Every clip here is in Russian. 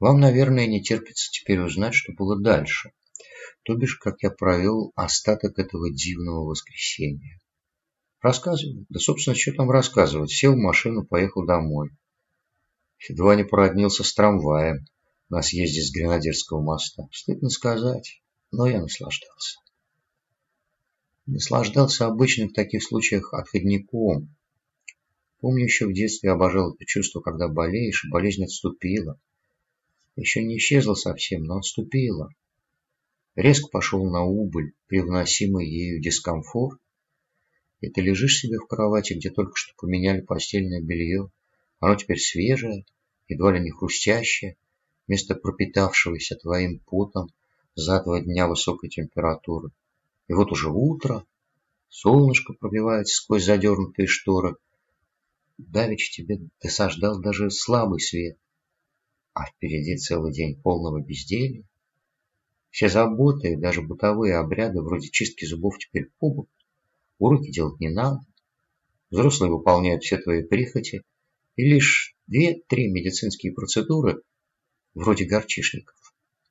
Вам, наверное, не терпится теперь узнать, что было дальше. То бишь, как я провел остаток этого дивного воскресенья. Рассказываю. Да, собственно, что там рассказывать. Сел в машину, поехал домой. Едва не породнился с трамваем на съезде с Гренадерского моста. Стыдно сказать, но я наслаждался. Наслаждался обычным в таких случаях отходником. Помню, еще в детстве обожал это чувство, когда болеешь, и болезнь отступила. Еще не исчезла совсем, но отступила. Резко пошел на убыль, привносимый ею дискомфорт, и ты лежишь себе в кровати, где только что поменяли постельное белье. Оно теперь свежее, едва ли не хрустящее, вместо пропитавшегося твоим потом за два дня высокой температуры. И вот уже утро, солнышко пробивается сквозь задернутые шторы. Давич тебе досаждал даже слабый свет, а впереди целый день полного безделья. Все заботы, даже бытовые обряды, вроде чистки зубов, теперь побут. Уроки делать не надо. Взрослые выполняют все твои прихоти. И лишь две-три медицинские процедуры, вроде горчишников,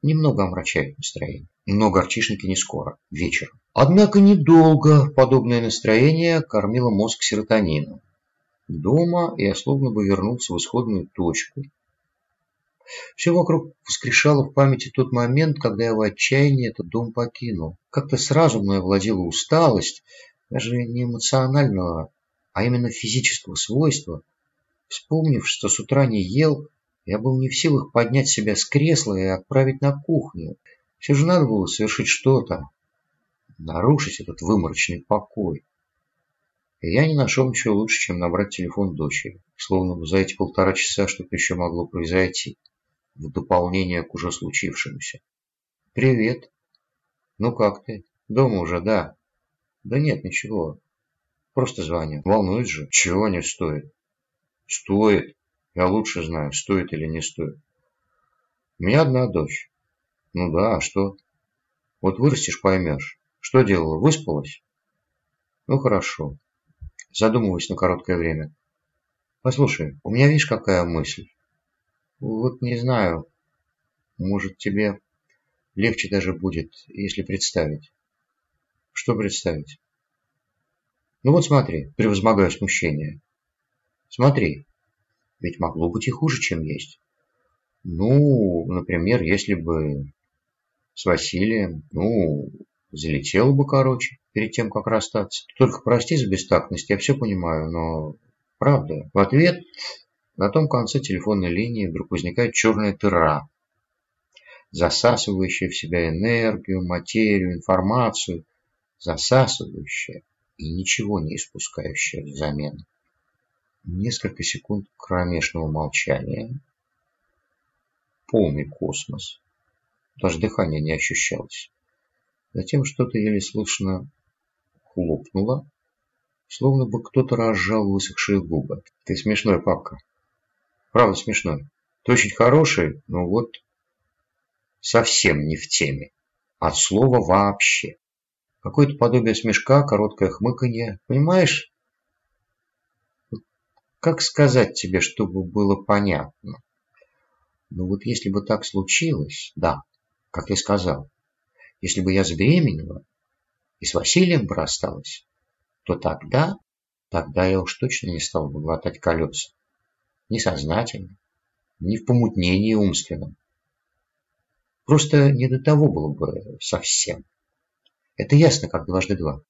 немного омрачают настроение. Но горчишники не скоро, вечером. Однако недолго подобное настроение кормило мозг серотонином. Дома я словно бы вернулся в исходную точку. Все вокруг воскрешало в памяти тот момент, когда я в отчаянии этот дом покинул. Как-то сразу мной овладела усталость, даже не эмоционального, а именно физического свойства. Вспомнив, что с утра не ел, я был не в силах поднять себя с кресла и отправить на кухню. Все же надо было совершить что-то, нарушить этот выморочный покой. И я не нашел ничего лучше, чем набрать телефон дочери, словно за эти полтора часа что-то еще могло произойти, в дополнение к уже случившемуся. «Привет. Ну как ты? Дома уже, да?» «Да нет, ничего. Просто звоню. Волнует же. Чего не стоит?» «Стоит. Я лучше знаю, стоит или не стоит. У меня одна дочь. Ну да, а что? Вот вырастешь, поймешь. Что делала? Выспалась? Ну хорошо. Задумываюсь на короткое время. Послушай, у меня видишь какая мысль? Вот не знаю. Может тебе легче даже будет, если представить. Что представить? Ну вот смотри, превозмогаю смущение. Смотри, ведь могло быть и хуже, чем есть. Ну, например, если бы с Василием, ну, залетела бы короче, перед тем, как расстаться. Только прости за бестактность, я все понимаю, но правда. В ответ на том конце телефонной линии вдруг возникает черная дыра, засасывающая в себя энергию, материю, информацию, засасывающая и ничего не испускающая взамен. Несколько секунд кромешного молчания. Полный космос. Даже дыхания не ощущалось. Затем что-то еле слышно хлопнуло, словно бы кто-то разжал высохшие губы. Ты смешной, папка. Правда смешной. Ты очень хороший, но вот совсем не в теме. От слова вообще. Какое-то подобие смешка, короткое хмыканье. Понимаешь? Как сказать тебе, чтобы было понятно? Ну вот если бы так случилось, да, как я сказал, если бы я забеременела и с Василием бы рассталась, то тогда, тогда я уж точно не стал бы глотать колеса. Ни сознательно, ни в помутнении умственном. Просто не до того было бы совсем. Это ясно, как дважды два.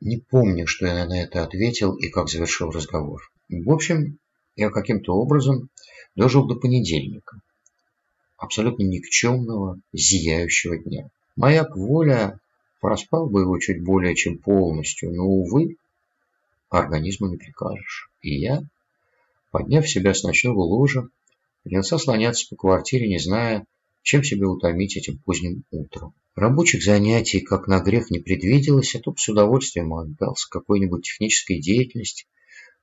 Не помню, что я на это ответил и как завершил разговор. В общем, я каким-то образом дожил до понедельника. Абсолютно никчемного, зияющего дня. Моя воля проспал бы его чуть более чем полностью, но, увы, организму не прикажешь. И я, подняв себя с ночного ложа, принялся слоняться по квартире, не зная, чем себя утомить этим поздним утром. Рабочих занятий, как на грех, не предвиделось, а тут с удовольствием отдался какой-нибудь технической деятельности,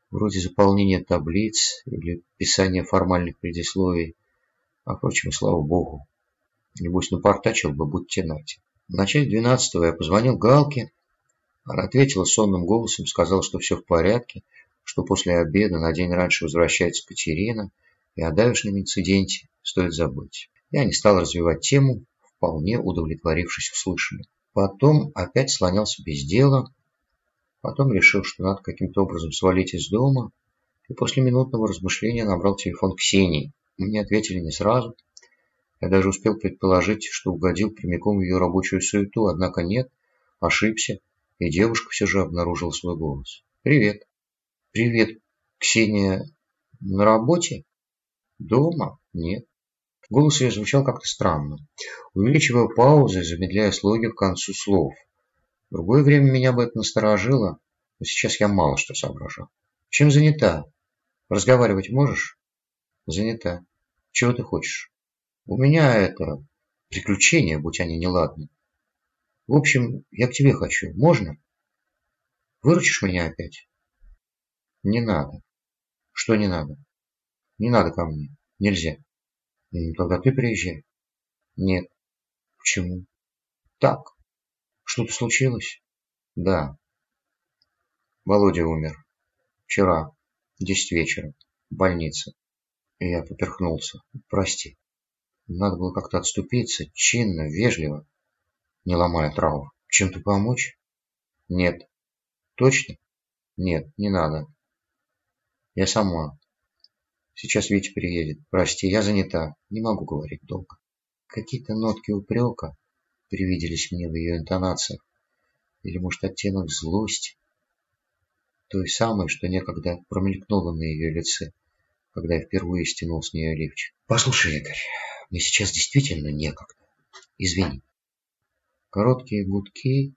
вроде заполнения таблиц или писания формальных предисловий. А, впрочем, слава богу, Небось, напортачил бы, будьте нате. В начале двенадцатого я позвонил Галке. Она ответила сонным голосом, сказала, что все в порядке, что после обеда на день раньше возвращается Катерина, И о давешнем инциденте стоит забыть. Я не стал развивать тему, вполне удовлетворившись услышанным. Потом опять слонялся без дела, потом решил, что надо каким-то образом свалить из дома, и после минутного размышления набрал телефон Ксении. Мне ответили не сразу. Я даже успел предположить, что угодил прямиком в ее рабочую суету, однако нет, ошибся, и девушка все же обнаружила свой голос. «Привет». «Привет, Ксения. На работе?» «Дома? Нет». Голос ее звучал как-то странно, увеличивая паузы, замедляя слоги к концу слов. В другое время меня бы это насторожило, но сейчас я мало что соображал. Чем занята? Разговаривать можешь? Занята. Чего ты хочешь? У меня это приключения, будь они неладны. В общем, я к тебе хочу. Можно? Выручишь меня опять? Не надо. Что не надо? Не надо ко мне. Нельзя. Ну, тогда ты приезжай. Нет. Почему? Так. Что-то случилось? Да. Володя умер. Вчера. Десять вечера. В больнице. Я поперхнулся. Прости. Надо было как-то отступиться, чинно, вежливо, не ломая траур. Чем-то помочь? Нет. Точно? Нет, не надо. Я сама. Сейчас Витя приедет. Прости, я занята. Не могу говорить долго. Какие-то нотки упрека привиделись мне в ее интонациях. Или, может, оттенок злости. Той самой, что некогда промелькнуло на ее лице, когда я впервые стянул с нее лифчик. Послушай, Игорь, мне сейчас действительно некогда. Извини. Короткие гудки,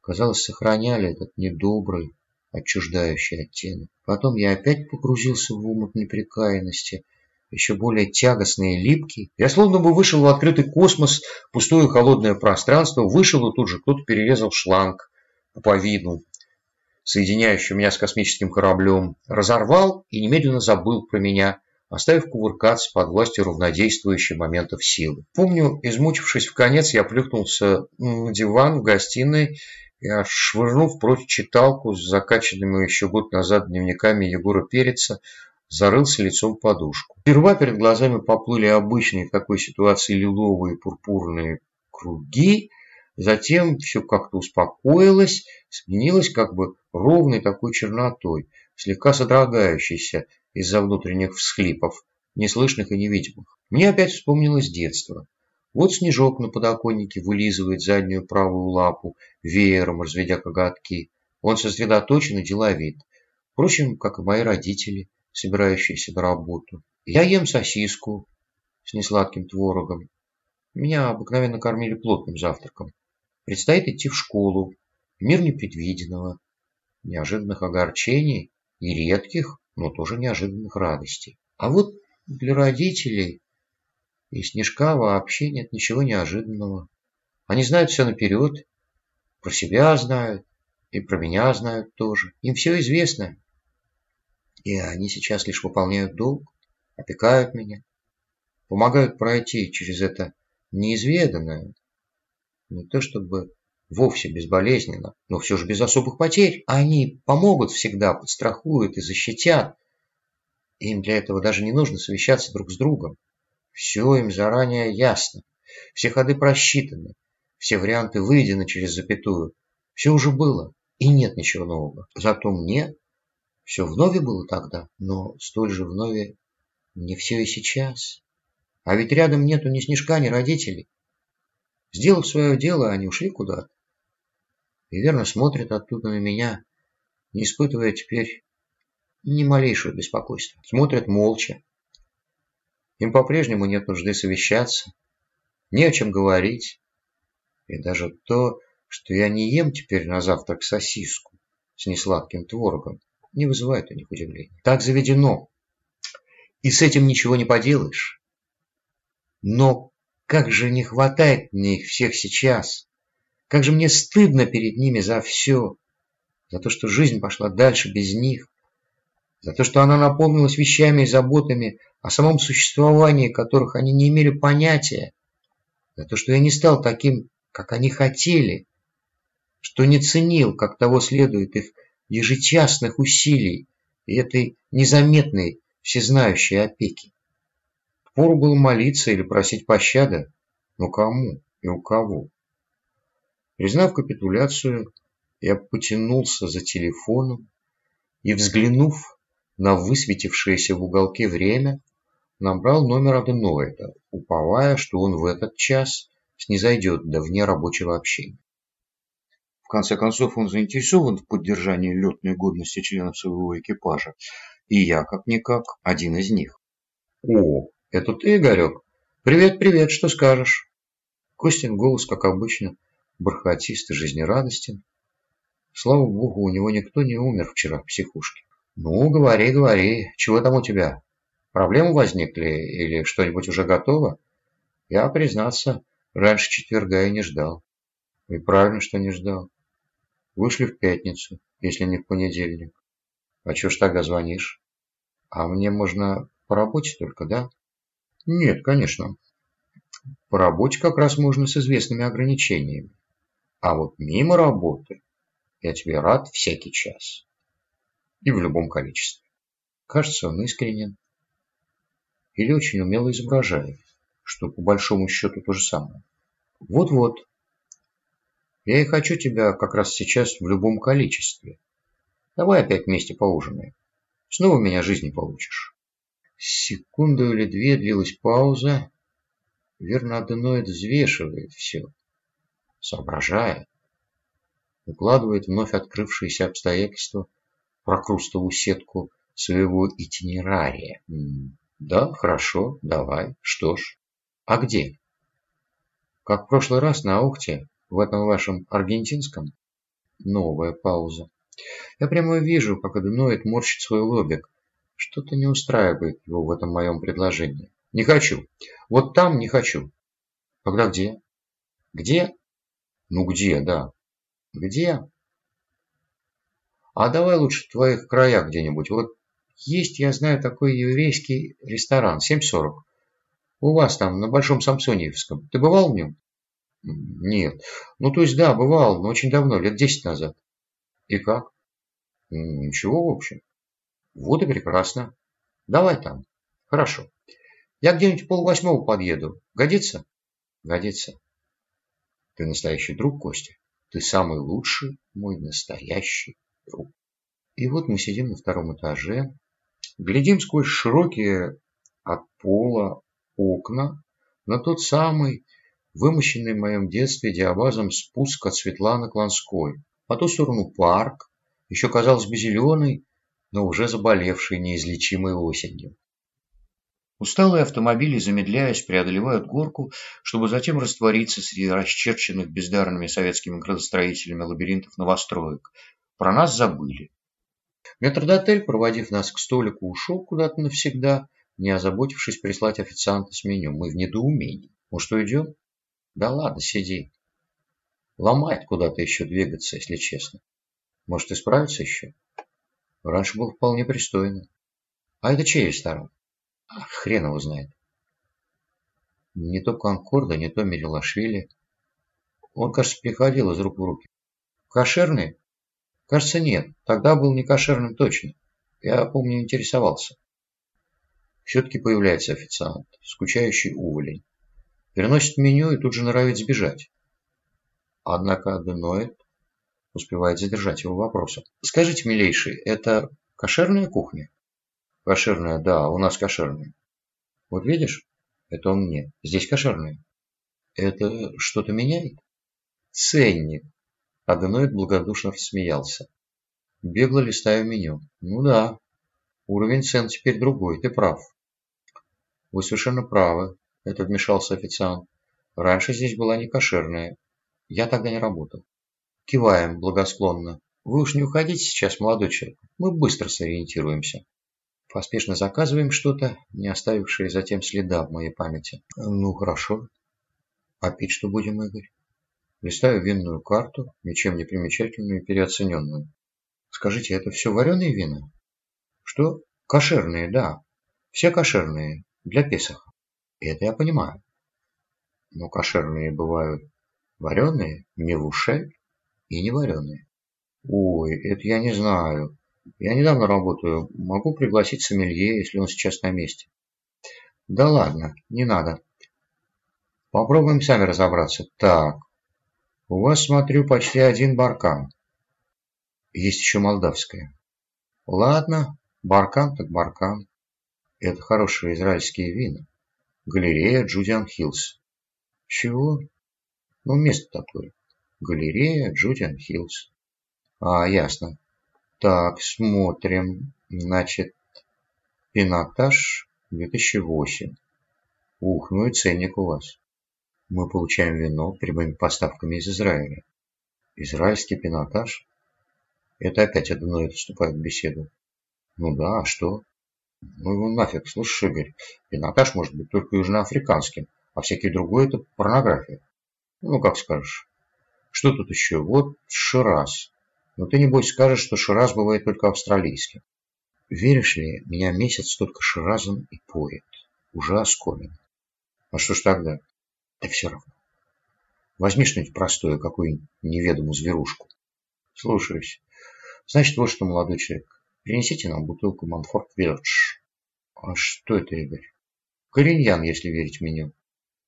казалось, сохраняли этот недобрый, отчуждающий оттенок. Потом я опять погрузился в омут непрекаянности, еще более тягостный и липкий. Я словно бы вышел в открытый космос, пустое холодное пространство, вышел и тут же кто-то перерезал шланг пуповину, соединяющий меня с космическим кораблем, разорвал и немедленно забыл про меня, оставив кувыркаться под властью равнодействующей моментов силы. Помню, измучившись в конец, я плюхнулся на диван в гостиной я, швырнув прочь читалку с закачанными еще год назад дневниками Егора Переца, зарылся лицом в подушку. Сперва перед глазами поплыли обычные в такой ситуации лиловые пурпурные круги, затем все как-то успокоилось, сменилось как бы ровной такой чернотой, слегка содрогающейся из-за внутренних всхлипов, неслышных и невидимых. Мне опять вспомнилось детство. Вот снежок на подоконнике вылизывает заднюю правую лапу, веером разведя коготки. Он сосредоточен и деловит. Впрочем, как и мои родители, собирающиеся на работу. Я ем сосиску с несладким творогом. Меня обыкновенно кормили плотным завтраком. Предстоит идти в школу. Мир непредвиденного, неожиданных огорчений и редких, но тоже неожиданных радостей. А вот для родителей и Снежка вообще нет ничего неожиданного. Они знают все наперед, про себя знают, и про меня знают тоже. Им все известно. И они сейчас лишь выполняют долг, опекают меня, помогают пройти через это неизведанное. Не то чтобы вовсе безболезненно, но все же без особых потерь. Они помогут всегда, подстрахуют и защитят. Им для этого даже не нужно совещаться друг с другом. Все им заранее ясно, все ходы просчитаны, все варианты выведены через запятую. Все уже было, и нет ничего нового. Зато мне все вновь было тогда, но столь же вновь не все и сейчас. А ведь рядом нету ни снежка, ни родителей. Сделав свое дело, они ушли куда-то. И верно смотрят оттуда на меня, не испытывая теперь ни малейшего беспокойства. Смотрят молча, им по-прежнему нет нужды совещаться, не о чем говорить. И даже то, что я не ем теперь на завтрак сосиску с несладким творогом, не вызывает у них удивления. Так заведено. И с этим ничего не поделаешь. Но как же не хватает мне их всех сейчас. Как же мне стыдно перед ними за все. За то, что жизнь пошла дальше без них за то, что она наполнилась вещами и заботами, о самом существовании которых они не имели понятия, за то, что я не стал таким, как они хотели, что не ценил, как того следует, их ежечасных усилий и этой незаметной, всезнающей опеки. Пору было молиться или просить пощады, но кому и у кого? Признав капитуляцию, я потянулся за телефоном и, взглянув на высветившееся в уголке время, набрал номер аденоида, уповая, что он в этот час снизойдет до вне рабочего общения. В конце концов, он заинтересован в поддержании летной годности членов своего экипажа, и я, как-никак, один из них. «О, это ты, Игорек? Привет-привет, что скажешь?» Костин голос, как обычно, бархатист и жизнерадостен. Слава богу, у него никто не умер вчера в психушке. «Ну, говори, говори, чего там у тебя? Проблемы возникли или что-нибудь уже готово?» Я, признаться, раньше четверга и не ждал. И правильно, что не ждал. Вышли в пятницу, если не в понедельник. А чё ж тогда звонишь? А мне можно по работе только, да? Нет, конечно. По работе как раз можно с известными ограничениями. А вот мимо работы я тебе рад всякий час. И в любом количестве. Кажется, он искренен. Или очень умело изображает, что по большому счету то же самое. Вот-вот, я и хочу тебя как раз сейчас в любом количестве. Давай опять вместе поужинаем. Снова меня жизни получишь. Секунду или две длилась пауза. Верно, аденоид взвешивает все. Соображает. Укладывает вновь открывшиеся обстоятельства прокрустовую сетку своего итинерария. Да, хорошо, давай. Что ж. А где? Как в прошлый раз на Ухте в этом вашем аргентинском? Новая пауза. Я прямо вижу, как Аденоид морщит свой лобик. Что-то не устраивает его в этом моем предложении. Не хочу. Вот там не хочу. Тогда где? Где? Ну где, да. Где? А давай лучше в твоих краях где-нибудь. Вот есть, я знаю, такой еврейский ресторан, 7.40. У вас там, на Большом Самсоньевском. Ты бывал в нем? Нет. Ну, то есть, да, бывал, но очень давно, лет десять назад. И как? Ничего, в общем. Вот и прекрасно. Давай там. Хорошо. Я где-нибудь полвосьмого подъеду. Годится? Годится. Ты настоящий друг, Костя. Ты самый лучший, мой настоящий друг. И вот мы сидим на втором этаже, глядим сквозь широкие от пола окна на тот самый вымощенный в моем детстве диабазом спуск от Светланы Кланской. По ту сторону парк, еще казалось бы зеленый, но уже заболевший неизлечимой осенью. Усталые автомобили, замедляясь, преодолевают горку, чтобы затем раствориться среди расчерченных бездарными советскими градостроителями лабиринтов новостроек. Про нас забыли. Метрдотель, проводив нас к столику, ушел куда-то навсегда, не озаботившись прислать официанта с меню. Мы в недоумении. Ну что, идем? Да ладно, сиди. Ломает куда-то еще двигаться, если честно. Может, исправиться еще? Раньше был вполне пристойно. А это чей ресторан? Хрен его знает. Не то Конкорда, не то Мерилашвили. Он, кажется, приходил из рук в руки. Кошерный? Кажется, нет. Тогда был не кошерным точно. Я, помню, интересовался. Все-таки появляется официант, скучающий уволень переносит меню и тут же норовит сбежать. Однако аденоид успевает задержать его вопросом. Скажите, милейший, это кошерная кухня? Кошерная, да, у нас кошерная. Вот видишь, это он мне. Здесь кошерная. Это что-то меняет? Ценник. Аденоид благодушно рассмеялся. Бегло листаю меню. Ну да, уровень цен теперь другой, ты прав. Вы совершенно правы. Это вмешался официант. Раньше здесь была не кошерная. Я тогда не работал. Киваем благосклонно. Вы уж не уходите сейчас, молодой человек. Мы быстро сориентируемся. Поспешно заказываем что-то, не оставившее затем следа в моей памяти. Ну, хорошо. А пить что будем, Игорь? Листаю винную карту, ничем не примечательную и переоцененную. Скажите, это все вареные вина? Что? Кошерные, да. Все кошерные. Для Песаха. Это я понимаю. Но кошерные бывают вареные, мевушель и не вареные. Ой, это я не знаю. Я недавно работаю. Могу пригласить сомелье, если он сейчас на месте. Да ладно, не надо. Попробуем сами разобраться. Так, у вас, смотрю, почти один баркан. Есть еще молдавская. Ладно, баркан так баркан. Это хорошие израильские вина. Галерея Judean Hills. Чего? Ну, место такое. Галерея Judean Hills. А, ясно. Так, смотрим. Значит, пинотаж 2008. Ух, ну и ценник у вас. Мы получаем вино прямыми поставками из Израиля. Израильский пинотаж? Это опять одно это вступает в беседу. Ну да, а что? Ну его нафиг, слушай, Игорь, пинотаж может быть только южноафриканским, а всякий другой это порнография. Ну, как скажешь. Что тут еще? Вот Шираз. Но ты, небось, скажешь, что Шираз бывает только австралийским. Веришь ли, меня месяц только Ширазом и поет. Уже оскомин. А что ж тогда? Да все равно. Возьми что-нибудь простое, какую-нибудь неведомую зверушку. Слушаюсь. Значит, вот что, молодой человек. Принесите нам бутылку Манфорт Вирдж. А что это, Игорь? Кореньян, если верить меню.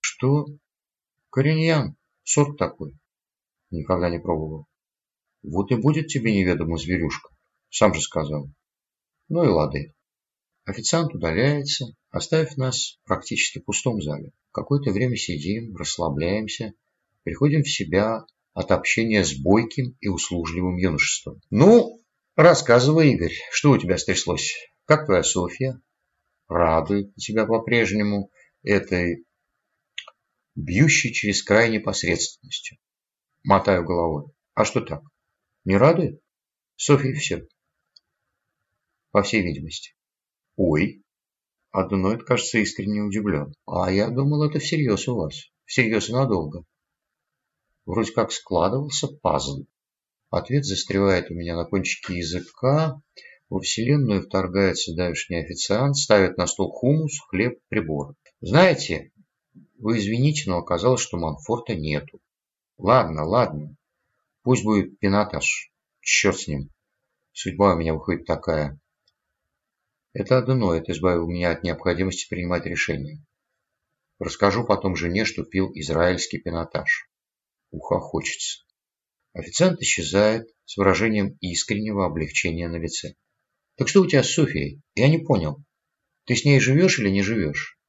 Что? Кореньян. Сорт такой. Никогда не пробовал. Вот и будет тебе неведомая зверюшка. Сам же сказал. Ну и лады. Официант удаляется, оставив нас практически пустом зале. Какое-то время сидим, расслабляемся, приходим в себя от общения с бойким и услужливым юношеством. Ну, рассказывай, Игорь, что у тебя стряслось? Как твоя Софья? Радует тебя по-прежнему этой бьющей через край непосредственностью. Мотаю головой. А что так? Не радует? Софья все. По всей видимости. Ой. Адуноид, кажется, искренне удивлен. А я думал, это всерьез у вас. Всерьез и надолго. Вроде как складывался пазл. Ответ застревает у меня на кончике языка. Во вселенную вторгается давешний официант, ставит на стол хумус, хлеб, приборы. Знаете, вы извините, но оказалось, что Манфорта нету. Ладно, ладно. Пусть будет пинатаж. Черт с ним. Судьба у меня выходит такая. Это одно, это избавило меня от необходимости принимать решения. Расскажу потом жене, что пил израильский пинотаж. Уха хочется. Официант исчезает с выражением искреннего облегчения на лице. Так что у тебя с Софией? Я не понял. Ты с ней живешь или не живешь?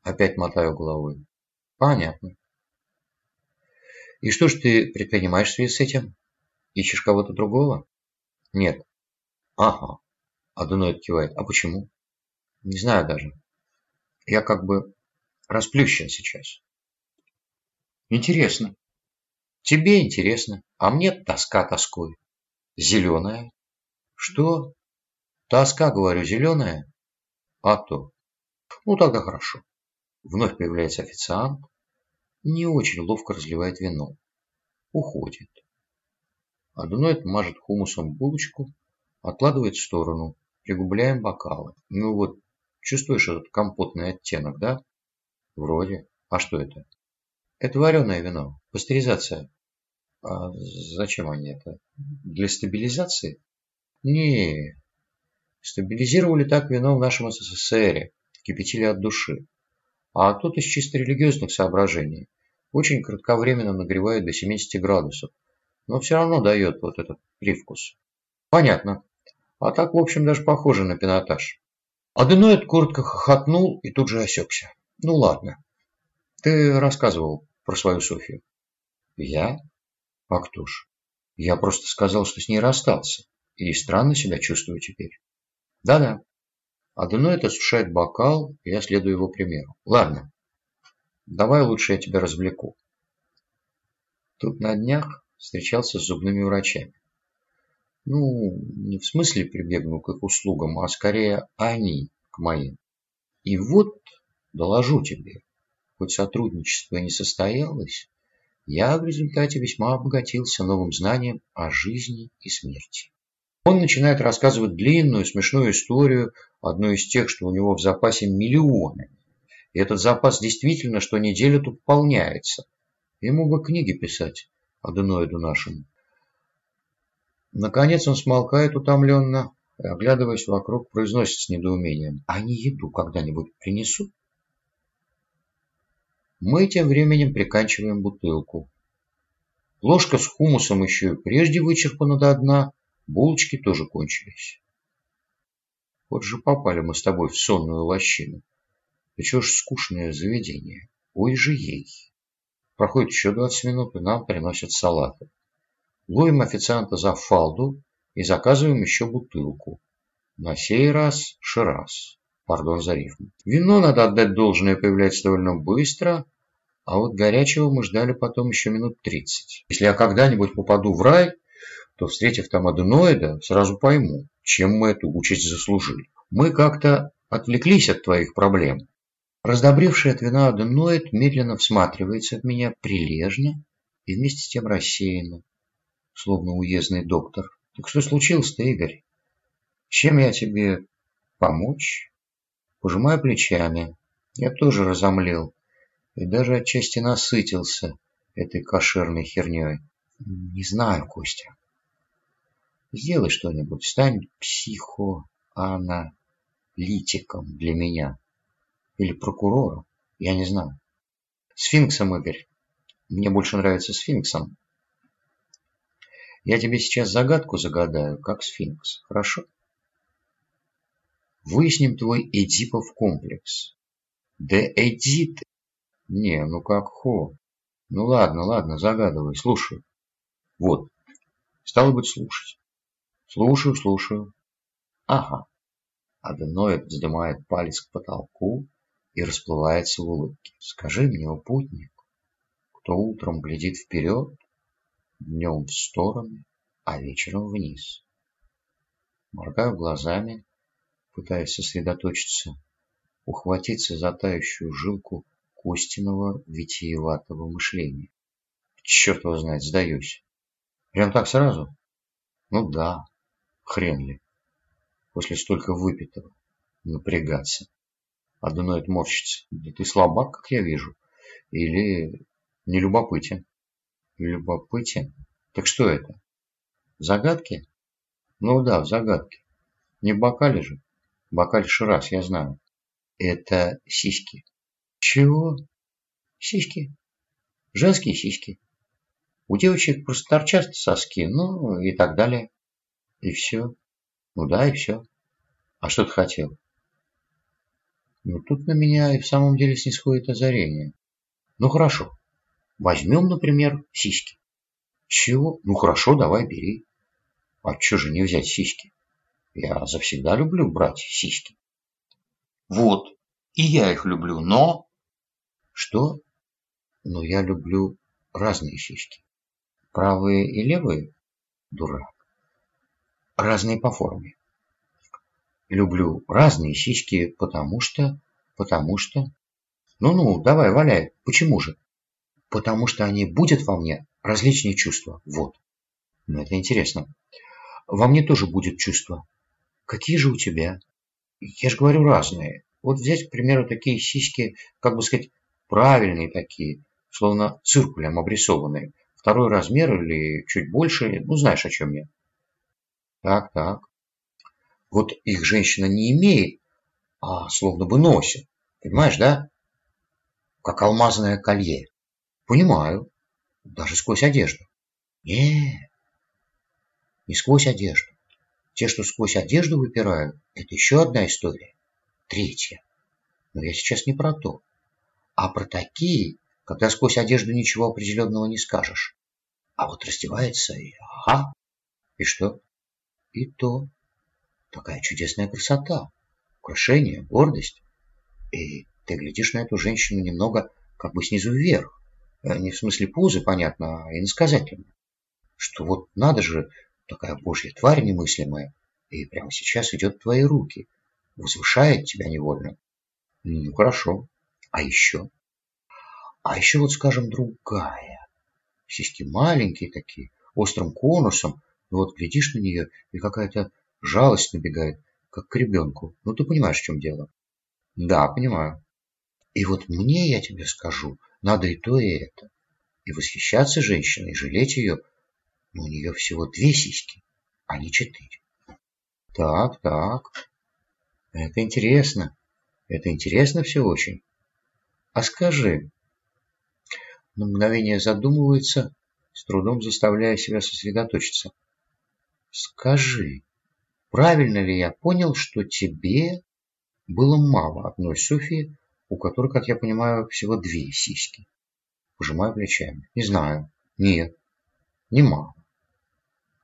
Опять мотаю головой. Понятно. И что ж ты предпринимаешь в связи с этим? Ищешь кого-то другого? Нет. Ага. Адуноид кивает. А почему? Не знаю даже. Я как бы расплющен сейчас. Интересно. Тебе интересно, а мне тоска тоской. Зеленая. Что? Тоска, говорю, зеленая? А то. Ну, тогда хорошо. Вновь появляется официант. Не очень ловко разливает вино. Уходит. Адуноид мажет хумусом булочку, откладывает в сторону. Пригубляем бокалы. Ну вот, чувствуешь этот компотный оттенок, да? Вроде. А что это? Это вареное вино. Пастеризация. А зачем они это? Для стабилизации? Не. Стабилизировали так вино в нашем СССР. Кипятили от души. А тут из чисто религиозных соображений. Очень кратковременно нагревают до 70 градусов. Но все равно дает вот этот привкус. Понятно. А так, в общем, даже похоже на пинотаж. Аденоид коротко хохотнул и тут же осекся. Ну ладно. Ты рассказывал про свою Софию. Я? А кто ж? Я просто сказал, что с ней расстался. И странно себя чувствую теперь. Да-да. Аденоид осушает бокал, и я следую его примеру. Ладно. Давай лучше я тебя развлеку. Тут на днях встречался с зубными врачами. Ну, не в смысле прибегну к их услугам, а скорее они к моим. И вот, доложу тебе, хоть сотрудничество и не состоялось, я в результате весьма обогатился новым знанием о жизни и смерти. Он начинает рассказывать длинную смешную историю, одну из тех, что у него в запасе миллионы. И этот запас действительно что неделю тут пополняется. Ему бы книги писать, аденоиду нашему. Наконец он смолкает утомленно, и, оглядываясь вокруг, произносит с недоумением. Они еду когда-нибудь принесут? Мы тем временем приканчиваем бутылку. Ложка с хумусом еще и прежде вычерпана до дна, булочки тоже кончились. Вот же попали мы с тобой в сонную лощину. Да чего ж скучное заведение. Ой же ей. Проходит еще 20 минут, и нам приносят салаты. Ловим официанта за фалду и заказываем еще бутылку. На сей раз шираз. Пардон за рифму. Вино, надо отдать должное, появляется довольно быстро, а вот горячего мы ждали потом еще минут 30. Если я когда-нибудь попаду в рай, то, встретив там аденоида, сразу пойму, чем мы эту участь заслужили. Мы как-то отвлеклись от твоих проблем. Раздобревший от вина аденоид медленно всматривается в меня прилежно и вместе с тем рассеянно, словно уездный доктор. Так что случилось-то, Игорь? Чем я тебе помочь? Пожимаю плечами. Я тоже разомлел и даже отчасти насытился этой кошерной херней. Не знаю, Костя. Сделай что-нибудь, стань психоаналитиком для меня. Или прокурором, я не знаю. Сфинксом, Игорь. Мне больше нравится сфинксом. Я тебе сейчас загадку загадаю, как сфинкс. Хорошо? Выясним твой Эдипов комплекс. Да Эдит не, ну как хо. Ну ладно, ладно, загадывай, слушаю. Вот, стало быть, слушать. Слушаю, слушаю. Ага. Аденоид вздымает палец к потолку и расплывается в улыбке. Скажи мне, о путник, кто утром глядит вперед, днем в стороны, а вечером вниз. Моргаю глазами, пытаясь сосредоточиться, ухватиться за тающую жилку Костиного витиеватого мышления. Черт его знает, сдаюсь. Прям так сразу? Ну да, хрен ли. После столько выпитого. Напрягаться. Аденоид морщится. Да ты слабак, как я вижу. Или не любопытен. Любопытен? Так что это? Загадки? Ну да, в загадке. Не в бокале же. Бокальше раз, я знаю. Это сиськи. Чего? Сиськи. Женские сиськи. У девочек просто торчат соски, ну и так далее. И все. Ну да, и все. А что ты хотел? Ну тут на меня и в самом деле снисходит озарение. Ну хорошо. Возьмем, например, сиськи. Чего? Ну хорошо, давай бери. А что же не взять сиськи? Я завсегда люблю брать сиськи. Вот, и я их люблю, но... Что? Но я люблю разные сиськи. Правые и левые? Дурак. Разные по форме. Люблю разные сиськи, потому что... Потому что... Ну-ну, давай, валяй. Почему же? Потому что они будут во мне различные чувства. Вот. Ну, это интересно. Во мне тоже будет чувства. Какие же у тебя? Я же говорю разные. Вот взять, к примеру, такие сиськи, как бы сказать, правильные такие, словно циркулем обрисованные. Второй размер или чуть больше, ну знаешь, о чем я. Так, так. Вот их женщина не имеет, а словно бы носит. Понимаешь, да? Как алмазное колье. Понимаю. Даже сквозь одежду. Не, не сквозь одежду. Те, что сквозь одежду выпирают, это еще одна история. Третья. Но я сейчас не про то а про такие, когда сквозь одежду ничего определенного не скажешь. А вот раздевается и ага. И что? И то. Такая чудесная красота, украшение, гордость. И ты глядишь на эту женщину немного как бы снизу вверх. Э, не в смысле позы, понятно, а иносказательно. Что вот надо же, такая божья тварь немыслимая, и прямо сейчас идет в твои руки, возвышает тебя невольно. Ну, хорошо. А еще? А еще вот, скажем, другая. Сиськи маленькие такие, острым конусом. И вот глядишь на нее, и какая-то жалость набегает, как к ребенку. Ну, ты понимаешь, в чем дело? Да, понимаю. И вот мне, я тебе скажу, надо и то, и это. И восхищаться женщиной, и жалеть ее. Но у нее всего две сиськи, а не четыре. Так, так. Это интересно. Это интересно все очень. А скажи, на мгновение задумывается, с трудом заставляя себя сосредоточиться. Скажи, правильно ли я понял, что тебе было мало одной Софии, у которой, как я понимаю, всего две сиськи? Пожимаю плечами. Не знаю. Нет, не мало.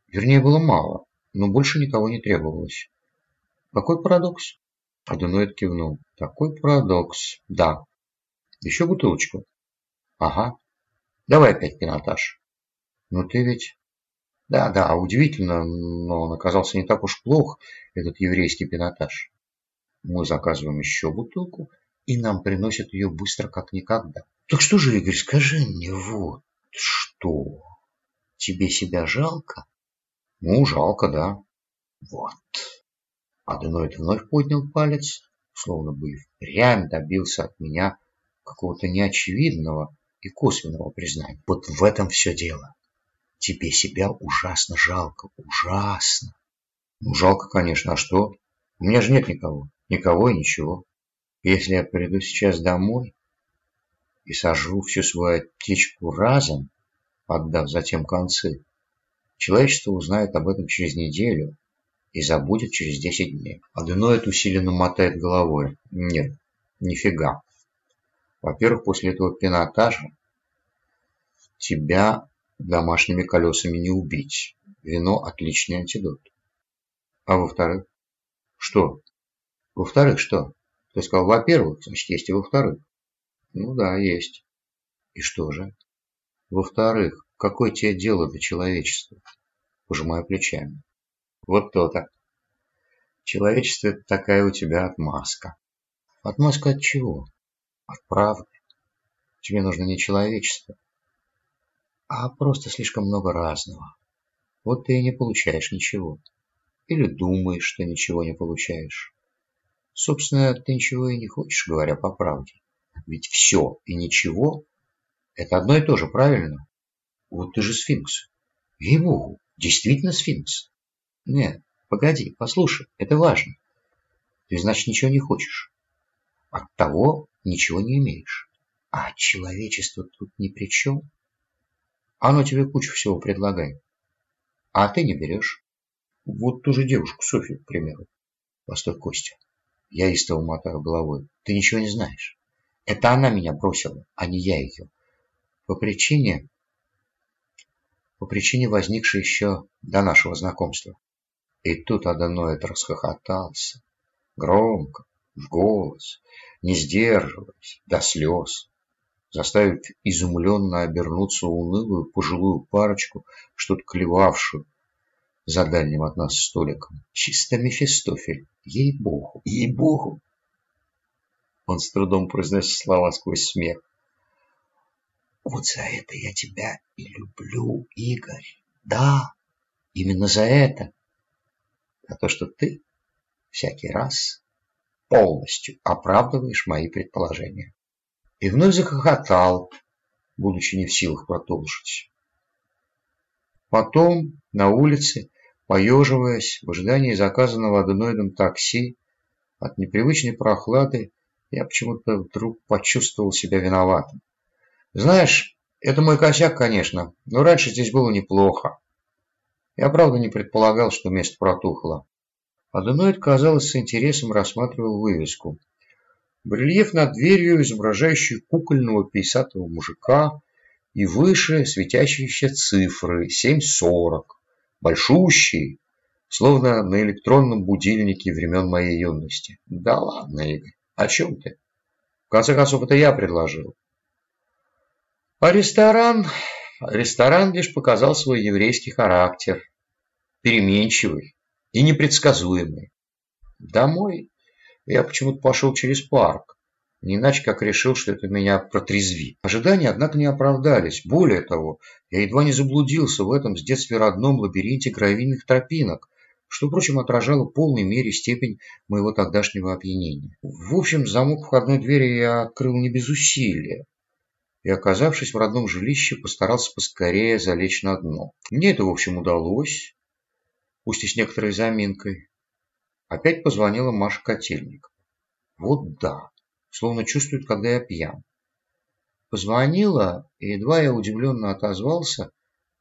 Вернее, было мало, но больше никого не требовалось. Какой парадокс? Аденоид кивнул. Такой парадокс. Да. Еще бутылочку? Ага. Давай опять пинотаж. Ну ты ведь... Да, да, удивительно, но он оказался не так уж плох, этот еврейский пинотаж. Мы заказываем еще бутылку, и нам приносят ее быстро, как никогда. Так что же, Игорь, скажи мне вот что. Тебе себя жалко? Ну, жалко, да. Вот. Аденоид вновь поднял палец, словно бы и впрямь добился от меня какого-то неочевидного и косвенного признания. Вот в этом все дело. Тебе себя ужасно жалко, ужасно. Ну, жалко, конечно, а что? У меня же нет никого, никого и ничего. Если я приду сейчас домой и сожру всю свою аптечку разом, отдав затем концы, человечество узнает об этом через неделю и забудет через 10 дней. Аденоид усиленно мотает головой. Нет, нифига. Во-первых, после этого пинотажа тебя домашними колесами не убить. Вино – отличный антидот. А во-вторых? Что? Во-вторых, что? Ты сказал, во-первых, значит, есть и во-вторых. Ну да, есть. И что же? Во-вторых, какое тебе дело до человечества? Пожимаю плечами. Вот то-то. Человечество – это такая у тебя отмазка. Отмазка от чего? От правды. Тебе нужно не человечество, а просто слишком много разного. Вот ты и не получаешь ничего. Или думаешь, что ничего не получаешь. Собственно, ты ничего и не хочешь, говоря по правде. Ведь все и ничего – это одно и то же, правильно? Вот ты же сфинкс. Ей-богу, действительно сфинкс. Нет, погоди, послушай, это важно. Ты, значит, ничего не хочешь. От того ничего не имеешь. А человечество тут ни при чем. Оно тебе кучу всего предлагает. А ты не берешь. Вот ту же девушку, Софью, к примеру. Постой, Костя. Я истово мотаю головой. Ты ничего не знаешь. Это она меня бросила, а не я ее. По причине... По причине, возникшей еще до нашего знакомства. И тут Аданоид расхохотался. Громко, в голос, не сдерживаясь, до слез заставив изумленно обернуться унылую пожилую парочку, что-то клевавшую за дальним от нас столиком. Чисто Мефистофель. Ей-богу, ей-богу. Он с трудом произносит слова сквозь смех. Вот за это я тебя и люблю, Игорь. Да, именно за это. За то, что ты всякий раз полностью оправдываешь мои предположения и вновь захохотал, будучи не в силах продолжить. Потом на улице, поеживаясь в ожидании заказанного аденоидом такси, от непривычной прохлады я почему-то вдруг почувствовал себя виноватым. Знаешь, это мой косяк, конечно, но раньше здесь было неплохо. Я, правда, не предполагал, что место протухло. Аденоид, казалось, с интересом рассматривал вывеску – Барельеф над дверью, изображающий кукольного пейсатого мужика, и выше светящиеся цифры 7.40, большущие, словно на электронном будильнике времен моей юности. Да ладно, Игорь, о чем ты? В конце концов, это я предложил. А ресторан... Ресторан лишь показал свой еврейский характер. Переменчивый и непредсказуемый. Домой я почему-то пошел через парк. Не иначе, как решил, что это меня протрезвит. Ожидания, однако, не оправдались. Более того, я едва не заблудился в этом с детства родном лабиринте гравийных тропинок, что, впрочем, отражало в полной мере степень моего тогдашнего опьянения. В общем, замок входной двери я открыл не без усилия и, оказавшись в родном жилище, постарался поскорее залечь на дно. Мне это, в общем, удалось, пусть и с некоторой заминкой. Опять позвонила Маша Котельник. Вот да, словно чувствует, когда я пьян. Позвонила, и едва я удивленно отозвался,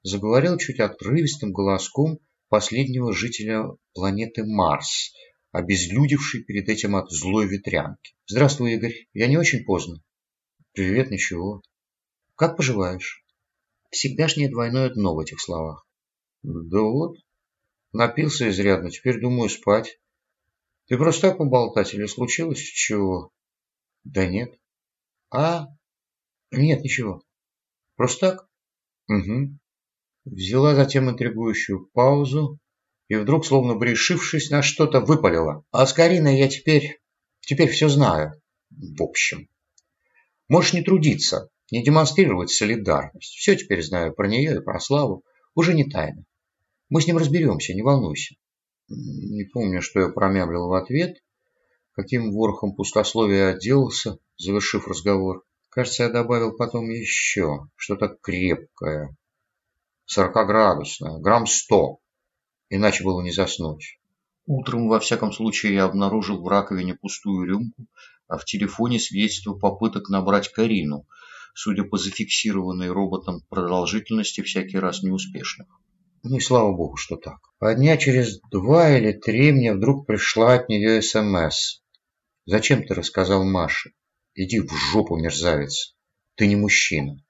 заговорил чуть отрывистым голоском последнего жителя планеты Марс, обезлюдевший перед этим от злой ветрянки. «Здравствуй, Игорь. Я не очень поздно?» «Привет, ничего. Как поживаешь?» Всегдашнее двойное дно в этих словах. «Да вот. Напился изрядно. Теперь думаю спать. Ты просто так поболтать или случилось чего?» «Да нет». «А? Нет, ничего. Просто так?» «Угу». Взяла затем интригующую паузу, и вдруг, словно бы решившись на что-то, выпалила. А с Кариной я теперь... теперь все знаю. В общем. Можешь не трудиться, не демонстрировать солидарность. Все теперь знаю про нее и про Славу. Уже не тайна. Мы с ним разберемся, не волнуйся. Не помню, что я промямлил в ответ, каким ворохом пустословия отделался, завершив разговор. Кажется, я добавил потом еще что-то крепкое, сорокоградусное, грамм сто иначе было не заснуть. Утром, во всяком случае, я обнаружил в раковине пустую рюмку, а в телефоне свидетельство попыток набрать Карину, судя по зафиксированной роботом продолжительности всякий раз неуспешных. Ну и слава богу, что так. А дня через два или три мне вдруг пришла от нее СМС. «Зачем ты рассказал Маше? Иди в жопу, мерзавец. Ты не мужчина».